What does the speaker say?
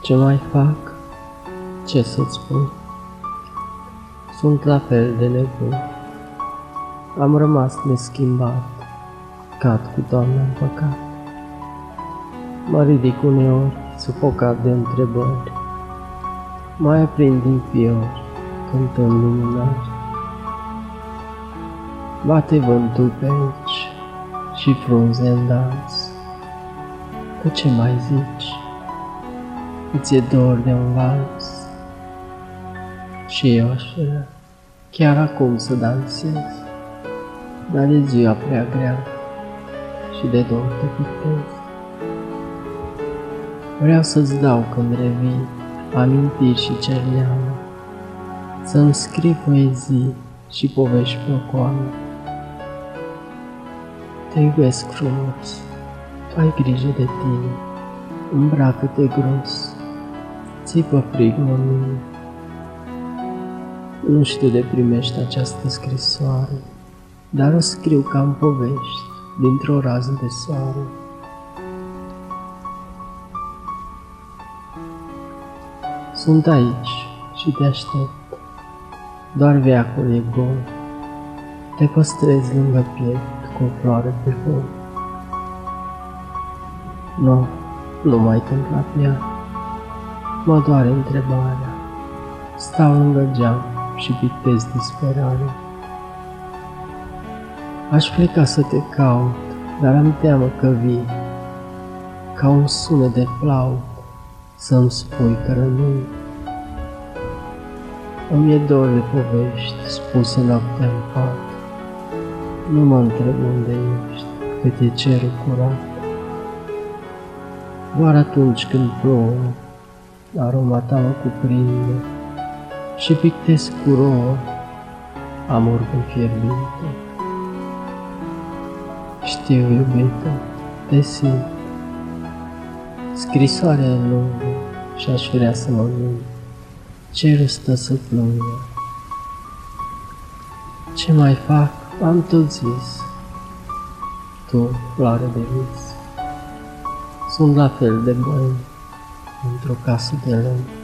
Ce mai fac? Ce să-ți spun? Sunt la fel de nebun. Am rămas neschimbat, cad cu Doamne în păcat. Mă ridic uneori, sufocat de întrebări. Mai aprind din fior, cântând luminari. Bate vântul pe aici și frunze în dans. Tu ce mai zici? Îți e dor de un vals? Și eu aș vrea chiar acum să dansez, dar e ziua prea grea și de dor te pictez. Vreau să-ți dau când revii amintiri și cerneală, să-mi scrii poezii și povești plăcoale. Te iubesc frumos, tu ai grijă de tine, îmbracă-te gros, țipă frig la mine. Nu știu de primești această scrisoare, dar o scriu ca în povești, dintr-o rază de soare. Sunt aici și te aștept, doar veacul e gol, te păstrezi lângă piept cu o floare pe foc. Nu, nu mai tâmpla ea, mă doare întrebarea, stau lângă geam și pictez disperare. Aș pleca să te caut, dar am teamă că vii, ca un sunet de flaut, să-mi spui că rămâi. Îmi e dor de povești spuse noaptea în pat, nu mă întreb unde ești, cât e cerul curat. Doar atunci când plouă, aroma ta mă cuprinde și pictez cu rouă amor cu fierbinte. Știu, iubită, te simt, scrisoarea e lungă și aș vrea să mă mint. Cerul stă să plângă. Ce mai fac? Am tot zis. Tu, floare de vis, sunt la fel de bun într-o casă de lămpi.